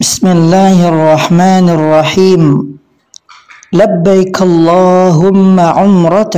بسم الله الرحمن الرحيم لبيك اللهم عمرة